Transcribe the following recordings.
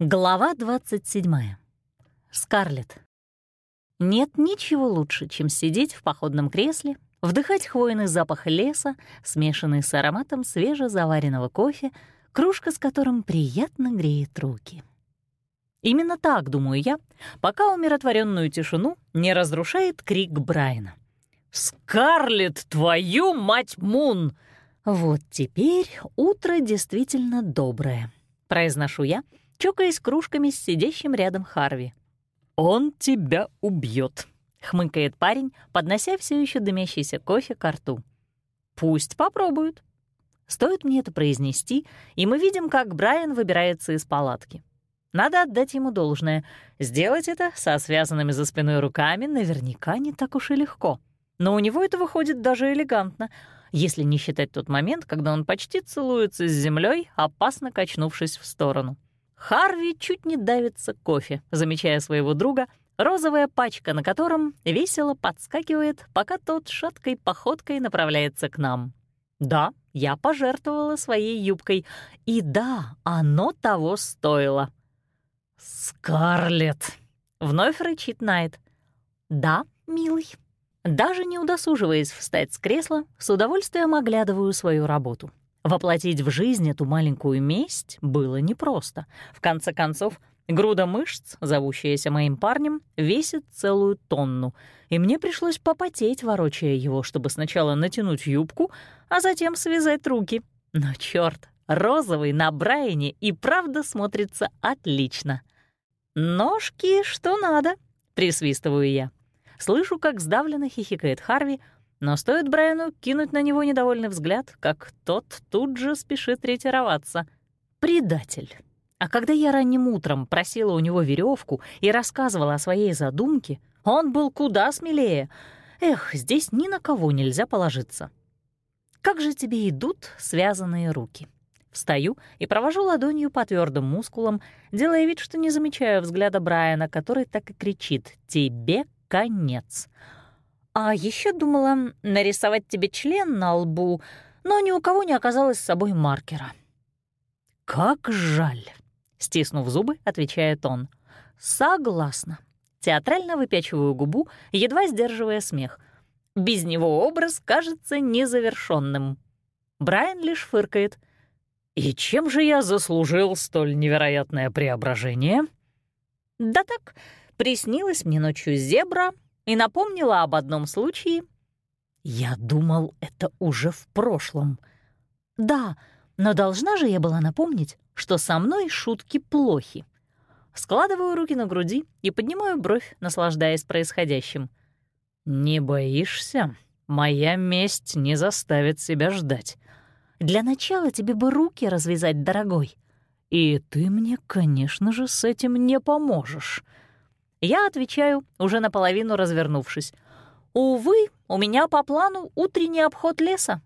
Глава 27. Скарлетт. Нет ничего лучше, чем сидеть в походном кресле, вдыхать хвойный запах леса, смешанный с ароматом свежезаваренного кофе, кружка с которым приятно греет руки. Именно так, думаю я, пока умиротворенную тишину не разрушает крик Брайана. «Скарлетт, твою мать Мун!» Вот теперь утро действительно доброе, произношу я, чокаясь кружками с сидящим рядом Харви. «Он тебя убьет», — хмыкает парень, поднося все еще дымящийся кофе к рту. «Пусть попробуют». Стоит мне это произнести, и мы видим, как Брайан выбирается из палатки. Надо отдать ему должное. Сделать это со связанными за спиной руками наверняка не так уж и легко. Но у него это выходит даже элегантно, если не считать тот момент, когда он почти целуется с землей, опасно качнувшись в сторону. Харви чуть не давится кофе, замечая своего друга, розовая пачка на котором весело подскакивает, пока тот шаткой походкой направляется к нам. Да, я пожертвовала своей юбкой, и да, оно того стоило. «Скарлетт!» — вновь рычит Найт. «Да, милый». Даже не удосуживаясь встать с кресла, с удовольствием оглядываю свою работу. Воплотить в жизнь эту маленькую месть было непросто. В конце концов, груда мышц, зовущаяся моим парнем, весит целую тонну, и мне пришлось попотеть, ворочая его, чтобы сначала натянуть юбку, а затем связать руки. Но черт, розовый на Брайане и правда смотрится отлично. «Ножки, что надо», — присвистываю я. Слышу, как сдавленно хихикает Харви, но стоит Брайану кинуть на него недовольный взгляд, как тот тут же спешит ретироваться. Предатель. А когда я ранним утром просила у него веревку и рассказывала о своей задумке, он был куда смелее. Эх, здесь ни на кого нельзя положиться. Как же тебе идут связанные руки? Встаю и провожу ладонью по твердым мускулам, делая вид, что не замечаю взгляда Брайана, который так и кричит «Тебе конец!» А еще думала нарисовать тебе член на лбу, но ни у кого не оказалось с собой маркера. «Как жаль!» — стиснув зубы, отвечает он. «Согласна». Театрально выпячиваю губу, едва сдерживая смех. Без него образ кажется незавершенным. Брайан лишь фыркает. «И чем же я заслужил столь невероятное преображение?» «Да так, приснилась мне ночью зебра, и напомнила об одном случае. Я думал, это уже в прошлом. Да, но должна же я была напомнить, что со мной шутки плохи. Складываю руки на груди и поднимаю бровь, наслаждаясь происходящим. «Не боишься? Моя месть не заставит себя ждать. Для начала тебе бы руки развязать, дорогой. И ты мне, конечно же, с этим не поможешь». Я отвечаю, уже наполовину развернувшись. «Увы, у меня по плану утренний обход леса».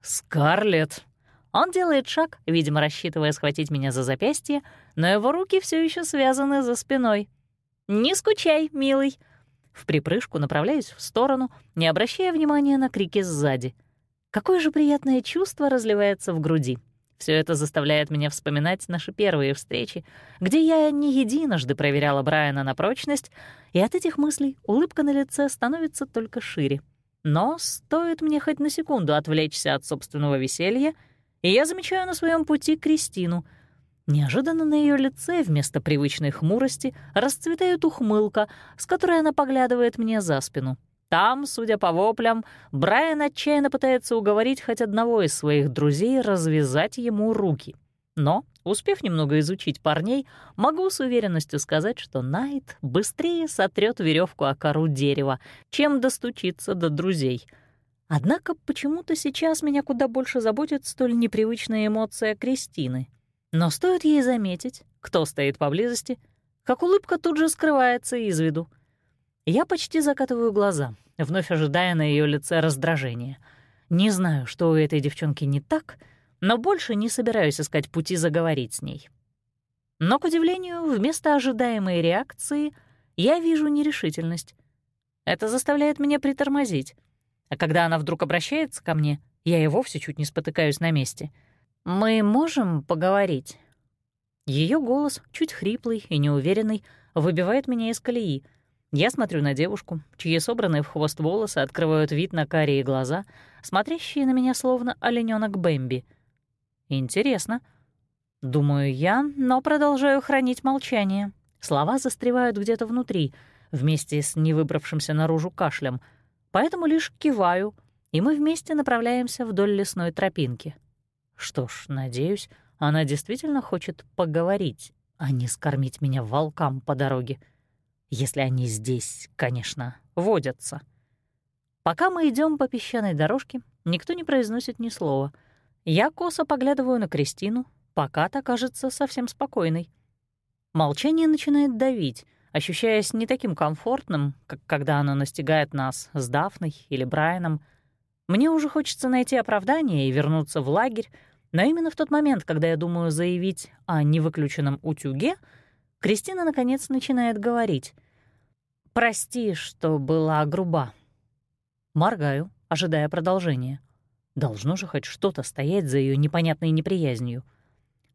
«Скарлетт!» Он делает шаг, видимо, рассчитывая схватить меня за запястье, но его руки все еще связаны за спиной. «Не скучай, милый!» В припрыжку направляюсь в сторону, не обращая внимания на крики сзади. Какое же приятное чувство разливается в груди. Все это заставляет меня вспоминать наши первые встречи, где я не единожды проверяла Брайана на прочность, и от этих мыслей улыбка на лице становится только шире. Но стоит мне хоть на секунду отвлечься от собственного веселья, и я замечаю на своем пути Кристину. Неожиданно на ее лице вместо привычной хмурости расцветает ухмылка, с которой она поглядывает мне за спину. Там, судя по воплям, Брайан отчаянно пытается уговорить хоть одного из своих друзей развязать ему руки. Но, успев немного изучить парней, могу с уверенностью сказать, что Найт быстрее сотрет веревку о кору дерева, чем достучиться до друзей. Однако почему-то сейчас меня куда больше заботит столь непривычная эмоция Кристины. Но стоит ей заметить, кто стоит поблизости, как улыбка тут же скрывается из виду. Я почти закатываю глаза, вновь ожидая на ее лице раздражения. Не знаю, что у этой девчонки не так, но больше не собираюсь искать пути заговорить с ней. Но, к удивлению, вместо ожидаемой реакции я вижу нерешительность. Это заставляет меня притормозить. А когда она вдруг обращается ко мне, я и вовсе чуть не спотыкаюсь на месте. «Мы можем поговорить?» Ее голос, чуть хриплый и неуверенный, выбивает меня из колеи. Я смотрю на девушку, чьи собранные в хвост волосы открывают вид на карие глаза, смотрящие на меня словно оленёнок Бэмби. Интересно. Думаю я, но продолжаю хранить молчание. Слова застревают где-то внутри, вместе с невыбравшимся наружу кашлем, поэтому лишь киваю, и мы вместе направляемся вдоль лесной тропинки. Что ж, надеюсь, она действительно хочет поговорить, а не скормить меня волкам по дороге. Если они здесь, конечно, водятся. Пока мы идем по песчаной дорожке, никто не произносит ни слова. Я косо поглядываю на Кристину, пока та кажется совсем спокойной. Молчание начинает давить, ощущаясь не таким комфортным, как когда оно настигает нас с Дафной или Брайаном. Мне уже хочется найти оправдание и вернуться в лагерь, но именно в тот момент, когда я думаю заявить о невыключенном утюге, Кристина наконец начинает говорить. «Прости, что была груба». Моргаю, ожидая продолжения. Должно же хоть что-то стоять за ее непонятной неприязнью.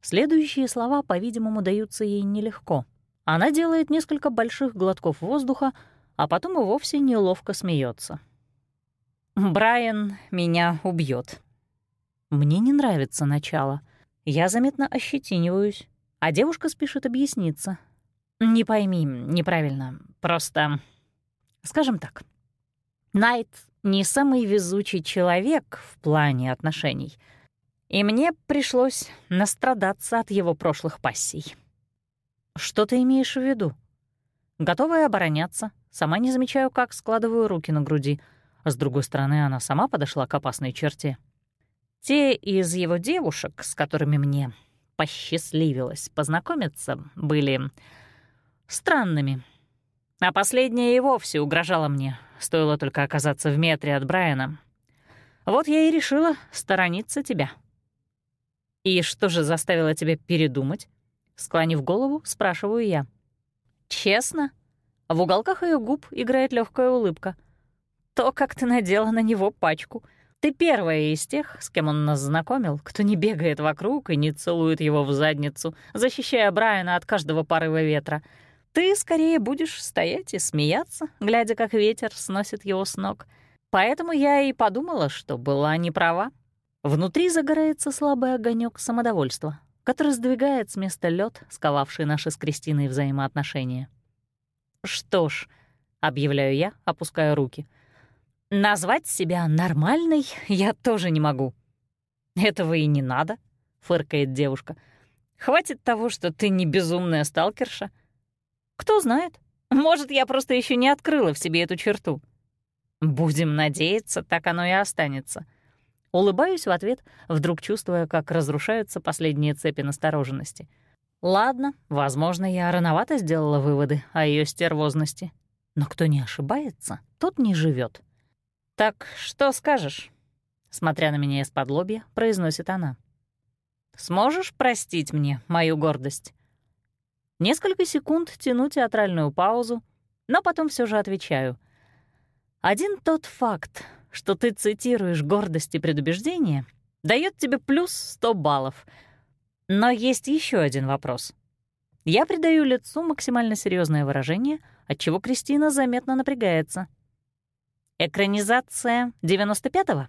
Следующие слова, по-видимому, даются ей нелегко. Она делает несколько больших глотков воздуха, а потом и вовсе неловко смеется. «Брайан меня убьет. Мне не нравится начало. Я заметно ощетиниваюсь, а девушка спешит объясниться. Не пойми неправильно, просто... Скажем так, Найт не самый везучий человек в плане отношений, и мне пришлось настрадаться от его прошлых пассий. Что ты имеешь в виду? Готовая обороняться, сама не замечаю, как складываю руки на груди. С другой стороны, она сама подошла к опасной черте. Те из его девушек, с которыми мне посчастливилось познакомиться, были странными. А последняя и вовсе угрожала мне, стоило только оказаться в метре от Брайана. Вот я и решила сторониться тебя. «И что же заставило тебя передумать?» Склонив голову, спрашиваю я. «Честно?» В уголках ее губ играет легкая улыбка. «То, как ты надела на него пачку — ты первая из тех, с кем он нас знакомил, кто не бегает вокруг и не целует его в задницу, защищая Брайана от каждого порыва ветра. Ты скорее будешь стоять и смеяться, глядя, как ветер сносит его с ног. Поэтому я и подумала, что была не права. Внутри загорается слабый огонек самодовольства, который сдвигает с места лед, сковавший наши с Кристиной взаимоотношения. «Что ж», — объявляю я, опуская руки — Назвать себя нормальной я тоже не могу. Этого и не надо, фыркает девушка. Хватит того, что ты не безумная сталкерша. Кто знает, может, я просто еще не открыла в себе эту черту. Будем надеяться, так оно и останется. Улыбаюсь в ответ, вдруг чувствуя, как разрушаются последние цепи настороженности. Ладно, возможно, я рановато сделала выводы о ее стервозности. Но кто не ошибается, тот не живет. «Так что скажешь?» Смотря на меня из-под лобья, произносит она. «Сможешь простить мне мою гордость?» Несколько секунд тяну театральную паузу, но потом все же отвечаю. Один тот факт, что ты цитируешь гордость и предубеждение, дает тебе плюс 100 баллов. Но есть еще один вопрос. Я придаю лицу максимально серьезное выражение, отчего Кристина заметно напрягается. Экранизация 95-го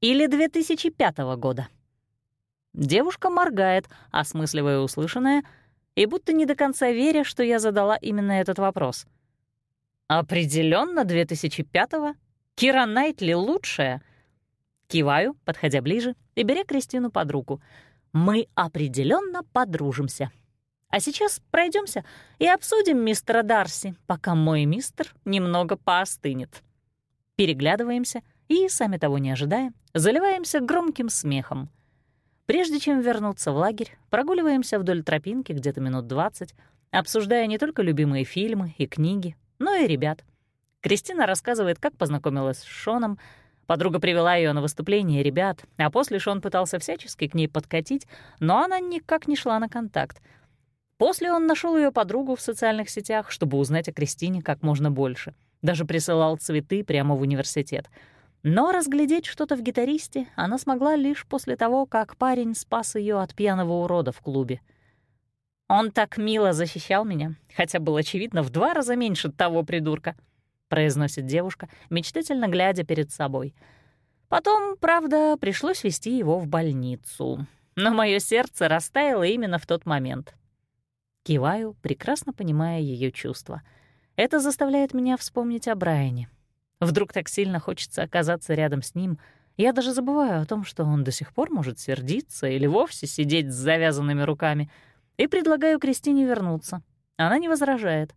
или 2005 года? Девушка моргает, осмысливая услышанное, и будто не до конца веря, что я задала именно этот вопрос. Определенно 2005-го? Кира Найтли лучшая? Киваю, подходя ближе и беря Кристину под руку. Мы определенно подружимся. А сейчас пройдемся и обсудим мистера Дарси, пока мой мистер немного поостынет переглядываемся и, сами того не ожидая, заливаемся громким смехом. Прежде чем вернуться в лагерь, прогуливаемся вдоль тропинки где-то минут двадцать, обсуждая не только любимые фильмы и книги, но и ребят. Кристина рассказывает, как познакомилась с Шоном, Подруга привела ее на выступление ребят, а после Шон пытался всячески к ней подкатить, но она никак не шла на контакт. После он нашел ее подругу в социальных сетях, чтобы узнать о Кристине как можно больше — даже присылал цветы прямо в университет. Но разглядеть что-то в гитаристе она смогла лишь после того, как парень спас ее от пьяного урода в клубе. Он так мило защищал меня, хотя было очевидно в два раза меньше того придурка, произносит девушка, мечтательно глядя перед собой. Потом, правда, пришлось вести его в больницу. Но мое сердце растаяло именно в тот момент. Киваю, прекрасно понимая ее чувства. Это заставляет меня вспомнить о Брайане. Вдруг так сильно хочется оказаться рядом с ним. Я даже забываю о том, что он до сих пор может сердиться или вовсе сидеть с завязанными руками — и предлагаю Кристине вернуться. Она не возражает.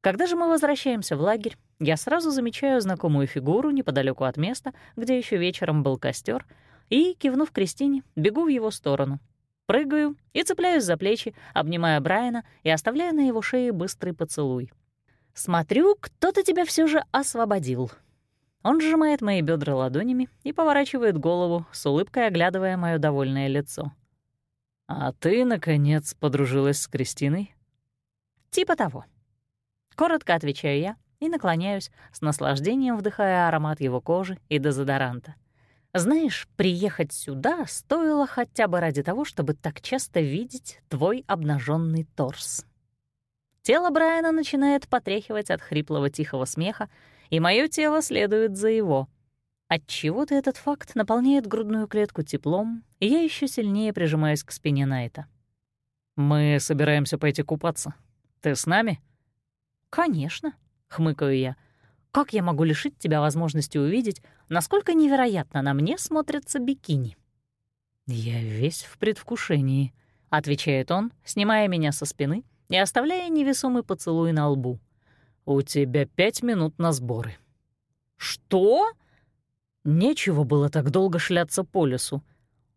Когда же мы возвращаемся в лагерь, я сразу замечаю знакомую фигуру неподалеку от места, где еще вечером был костер, и, кивнув Кристине, бегу в его сторону. Прыгаю и цепляюсь за плечи, обнимая Брайана и оставляя на его шее быстрый поцелуй. «Смотрю, кто-то тебя все же освободил». Он сжимает мои бедра ладонями и поворачивает голову, с улыбкой оглядывая мое довольное лицо. «А ты, наконец, подружилась с Кристиной?» «Типа того». Коротко отвечаю я и наклоняюсь, с наслаждением вдыхая аромат его кожи и дезодоранта. Знаешь, приехать сюда стоило хотя бы ради того, чтобы так часто видеть твой обнаженный торс. Тело Брайана начинает потряхивать от хриплого тихого смеха, и мое тело следует за его — Отчего-то этот факт наполняет грудную клетку теплом, и я еще сильнее прижимаюсь к спине Найта. «Мы собираемся пойти купаться. Ты с нами?» «Конечно», — хмыкаю я. «Как я могу лишить тебя возможности увидеть, насколько невероятно на мне смотрятся бикини?» «Я весь в предвкушении», — отвечает он, снимая меня со спины и оставляя невесомый поцелуй на лбу. «У тебя пять минут на сборы». «Что?» Нечего было так долго шляться по лесу.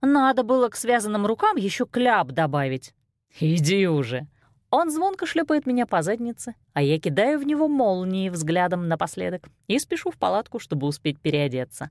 Надо было к связанным рукам еще кляп добавить. «Иди уже!» Он звонко шлепает меня по заднице, а я кидаю в него молнии взглядом напоследок и спешу в палатку, чтобы успеть переодеться.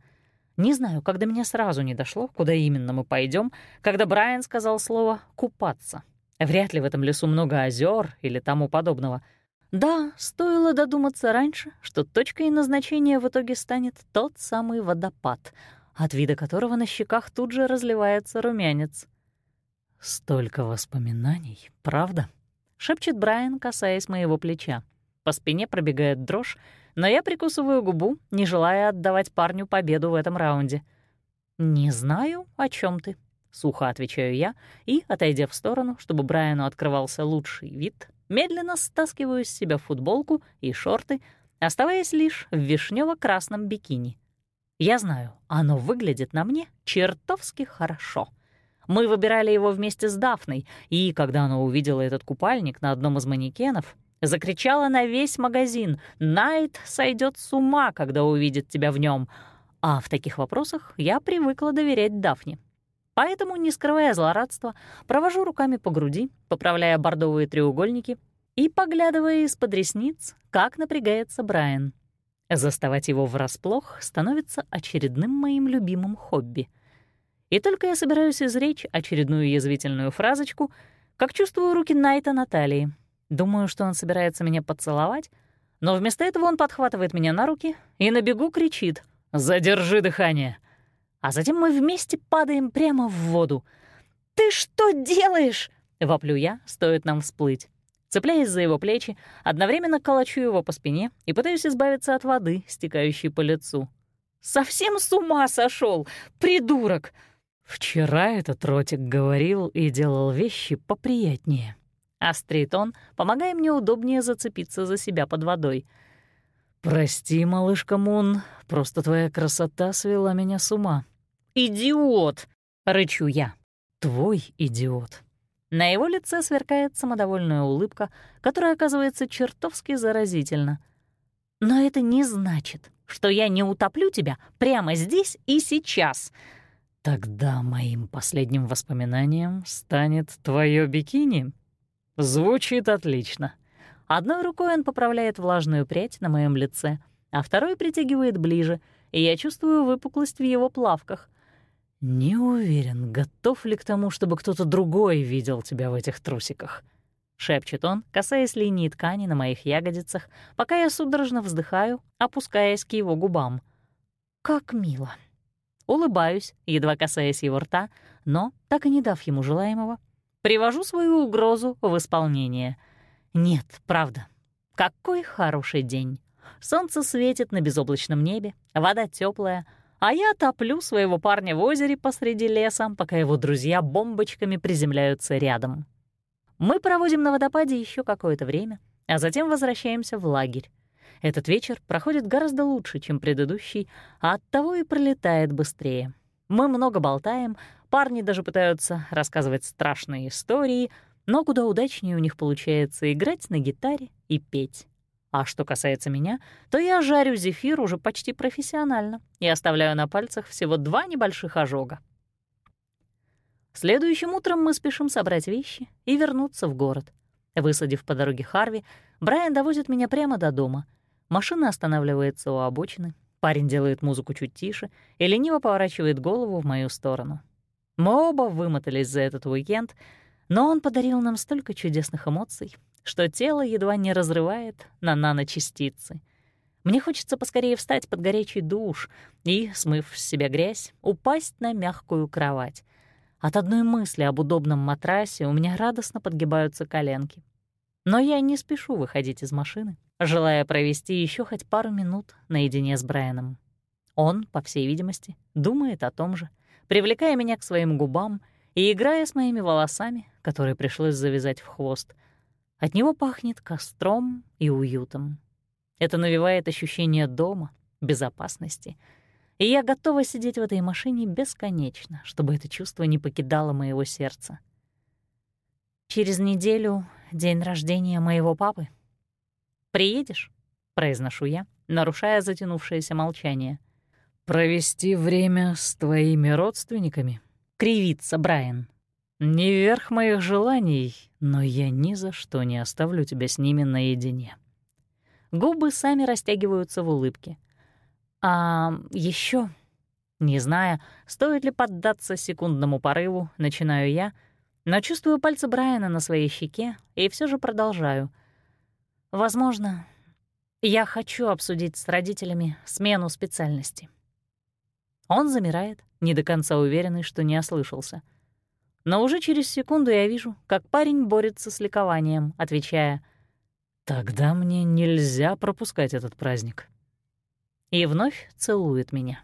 Не знаю, когда меня сразу не дошло, куда именно мы пойдем, когда Брайан сказал слово «купаться». Вряд ли в этом лесу много озер или тому подобного — да, стоило додуматься раньше, что точкой назначения в итоге станет тот самый водопад, от вида которого на щеках тут же разливается румянец. «Столько воспоминаний, правда?» — шепчет Брайан, касаясь моего плеча. По спине пробегает дрожь, но я прикусываю губу, не желая отдавать парню победу в этом раунде. «Не знаю, о чем ты», — сухо отвечаю я и, отойдя в сторону, чтобы Брайану открывался лучший вид, медленно стаскиваю с себя футболку и шорты, оставаясь лишь в вишнево-красном бикини. Я знаю, оно выглядит на мне чертовски хорошо. Мы выбирали его вместе с Дафной, и когда она увидела этот купальник на одном из манекенов, закричала на весь магазин «Найт сойдет с ума, когда увидит тебя в нем. А в таких вопросах я привыкла доверять Дафне. Поэтому, не скрывая злорадства, провожу руками по груди, поправляя бордовые треугольники и поглядывая из-под ресниц, как напрягается Брайан. Заставать его врасплох становится очередным моим любимым хобби. И только я собираюсь изречь очередную язвительную фразочку, как чувствую руки Найта на талии. Думаю, что он собирается меня поцеловать, но вместо этого он подхватывает меня на руки и на бегу кричит «Задержи дыхание!» А затем мы вместе падаем прямо в воду. «Ты что делаешь?» — воплю я, стоит нам всплыть. Цепляясь за его плечи, одновременно колочу его по спине и пытаюсь избавиться от воды, стекающей по лицу. «Совсем с ума сошел, придурок!» «Вчера этот ротик говорил и делал вещи поприятнее». Острит он, помогая мне удобнее зацепиться за себя под водой — «Прости, малышка Мун, просто твоя красота свела меня с ума». «Идиот!» — рычу я. «Твой идиот». На его лице сверкает самодовольная улыбка, которая оказывается чертовски заразительна. «Но это не значит, что я не утоплю тебя прямо здесь и сейчас». «Тогда моим последним воспоминанием станет твое бикини». Звучит отлично. Одной рукой он поправляет влажную прядь на моем лице, а второй притягивает ближе, и я чувствую выпуклость в его плавках. «Не уверен, готов ли к тому, чтобы кто-то другой видел тебя в этих трусиках», — шепчет он, касаясь линии ткани на моих ягодицах, пока я судорожно вздыхаю, опускаясь к его губам. «Как мило». Улыбаюсь, едва касаясь его рта, но, так и не дав ему желаемого, Привожу свою угрозу в исполнение. Нет, правда. Какой хороший день. Солнце светит на безоблачном небе, вода теплая, а я топлю своего парня в озере посреди леса, пока его друзья бомбочками приземляются рядом. Мы проводим на водопаде еще какое-то время, а затем возвращаемся в лагерь. Этот вечер проходит гораздо лучше, чем предыдущий, а оттого и пролетает быстрее. Мы много болтаем, парни даже пытаются рассказывать страшные истории, но куда удачнее у них получается играть на гитаре и петь. А что касается меня, то я жарю зефир уже почти профессионально и оставляю на пальцах всего два небольших ожога. Следующим утром мы спешим собрать вещи и вернуться в город. Высадив по дороге Харви, Брайан довозит меня прямо до дома. Машина останавливается у обочины, парень делает музыку чуть тише и лениво поворачивает голову в мою сторону. Мы оба вымотались за этот уикенд, но он подарил нам столько чудесных эмоций, что тело едва не разрывает на наночастицы. Мне хочется поскорее встать под горячий душ и, смыв с себя грязь, упасть на мягкую кровать. От одной мысли об удобном матрасе у меня радостно подгибаются коленки. Но я не спешу выходить из машины, желая провести еще хоть пару минут наедине с Брайаном. Он, по всей видимости, думает о том же, привлекая меня к своим губам и играя с моими волосами, которые пришлось завязать в хвост — от него пахнет костром и уютом. Это навевает ощущение дома, безопасности. И я готова сидеть в этой машине бесконечно, чтобы это чувство не покидало моего сердца. «Через неделю — день рождения моего папы. Приедешь?» — произношу я, нарушая затянувшееся молчание. «Провести время с твоими родственниками?» — кривится Брайан. «Не верх моих желаний, но я ни за что не оставлю тебя с ними наедине». Губы сами растягиваются в улыбке. «А еще, Не зная, стоит ли поддаться секундному порыву, начинаю я, но чувствую пальцы Брайана на своей щеке и все же продолжаю. Возможно, я хочу обсудить с родителями смену специальности. Он замирает, не до конца уверенный, что не ослышался — но уже через секунду я вижу, как парень борется с ликованием, отвечая «Тогда мне нельзя пропускать этот праздник». И вновь целует меня.